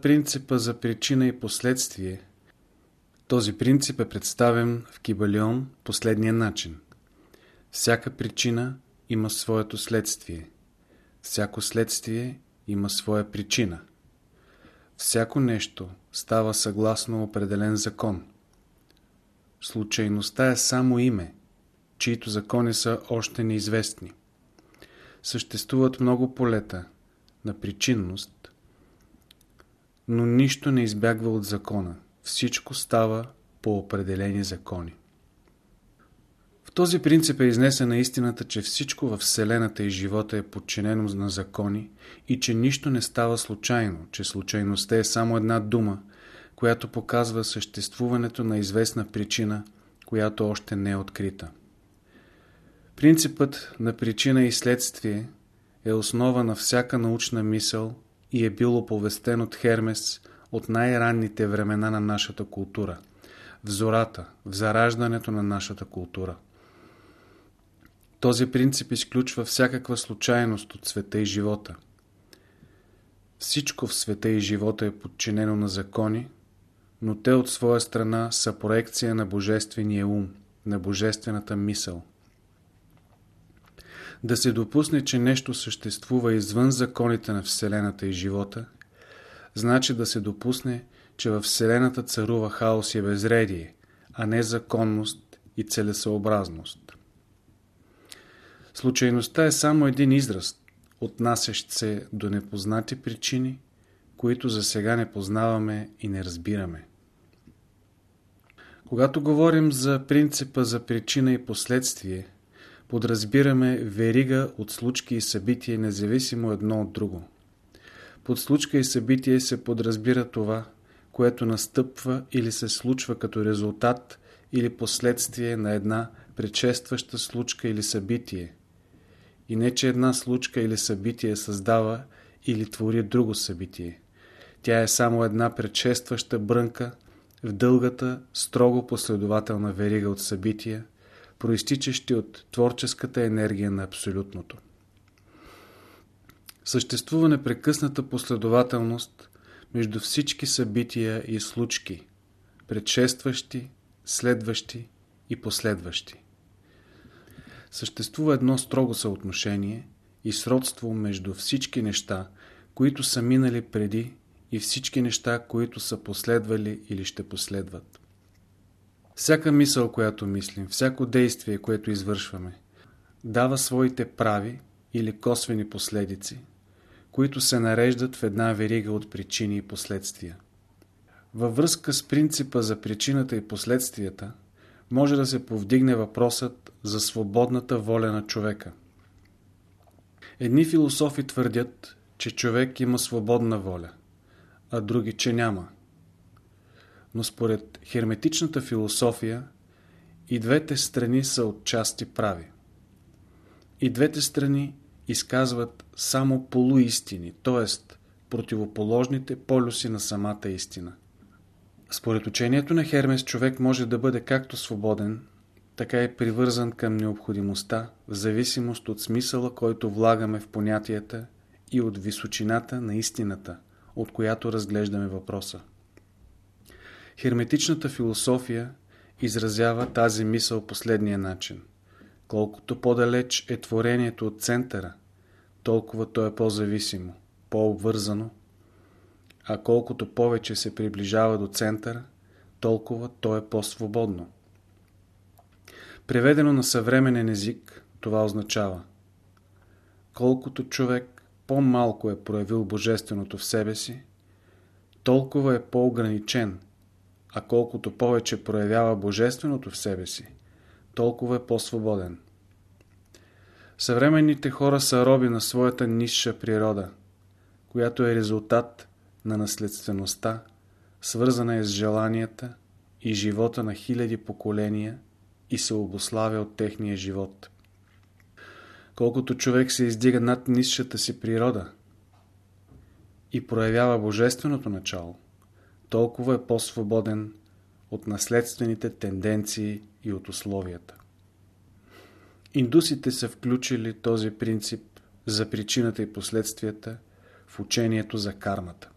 принципа за причина и последствие. Този принцип е представен в Кибалион последния начин. Всяка причина има своето следствие. Всяко следствие има своя причина. Всяко нещо става съгласно определен закон. Случайността е само име, чието закони са още неизвестни. Съществуват много полета на причинност, но нищо не избягва от закона. Всичко става по определени закони. В този принцип е изнесена истината, че всичко във Вселената и живота е подчинено на закони и че нищо не става случайно, че случайността е само една дума, която показва съществуването на известна причина, която още не е открита. Принципът на причина и следствие е основа на всяка научна мисъл и е бил оповестен от Хермес от най-ранните времена на нашата култура, в зората, в зараждането на нашата култура. Този принцип изключва всякаква случайност от света и живота. Всичко в света и живота е подчинено на закони, но те от своя страна са проекция на божествения ум, на божествената мисъл. Да се допусне, че нещо съществува извън законите на Вселената и живота, значи да се допусне, че във Вселената царува хаос и безредие, а не законност и целесъобразност. Случайността е само един израз, отнасящ се до непознати причини, които за сега не познаваме и не разбираме. Когато говорим за принципа за причина и последствие, подразбираме верига от случки и събития, независимо едно от друго. Под случка и събитие се подразбира това, което настъпва или се случва като резултат или последствие на една предшестваща случка или събитие. И не, че една случка или събитие създава или твори друго събитие. Тя е само една предшестваща брънка в дългата, строго последователна верига от събития, проистичащи от творческата енергия на Абсолютното. Съществува непрекъсната последователност между всички събития и случки, предшестващи, следващи и последващи. Съществува едно строго съотношение и сродство между всички неща, които са минали преди и всички неща, които са последвали или ще последват. Всяка мисъл, която мислим, всяко действие, което извършваме, дава своите прави или косвени последици, които се нареждат в една верига от причини и последствия. Във връзка с принципа за причината и последствията, може да се повдигне въпросът за свободната воля на човека. Едни философи твърдят, че човек има свободна воля, а други, че няма. Но според херметичната философия и двете страни са отчасти прави. И двете страни изказват само полуистини, т.е. противоположните полюси на самата истина. Според учението на Хермес човек може да бъде както свободен, така и привързан към необходимостта, в зависимост от смисъла, който влагаме в понятията и от височината на истината, от която разглеждаме въпроса. Херметичната философия изразява тази мисъл последния начин. Колкото по-далеч е творението от центъра, толкова то е по-зависимо, по-обвързано, а колкото повече се приближава до центъра, толкова то е по-свободно. Преведено на съвременен език, това означава колкото човек по-малко е проявил Божественото в себе си, толкова е по-ограничен, а колкото повече проявява Божественото в себе си, толкова е по-свободен. Съвременните хора са роби на своята нисша природа, която е резултат на наследствеността, свързана е с желанията и живота на хиляди поколения и се обославя от техния живот. Колкото човек се издига над нисшата си природа и проявява божественото начало, толкова е по-свободен от наследствените тенденции и от условията. Индусите са включили този принцип за причината и последствията в учението за кармата.